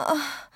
啊。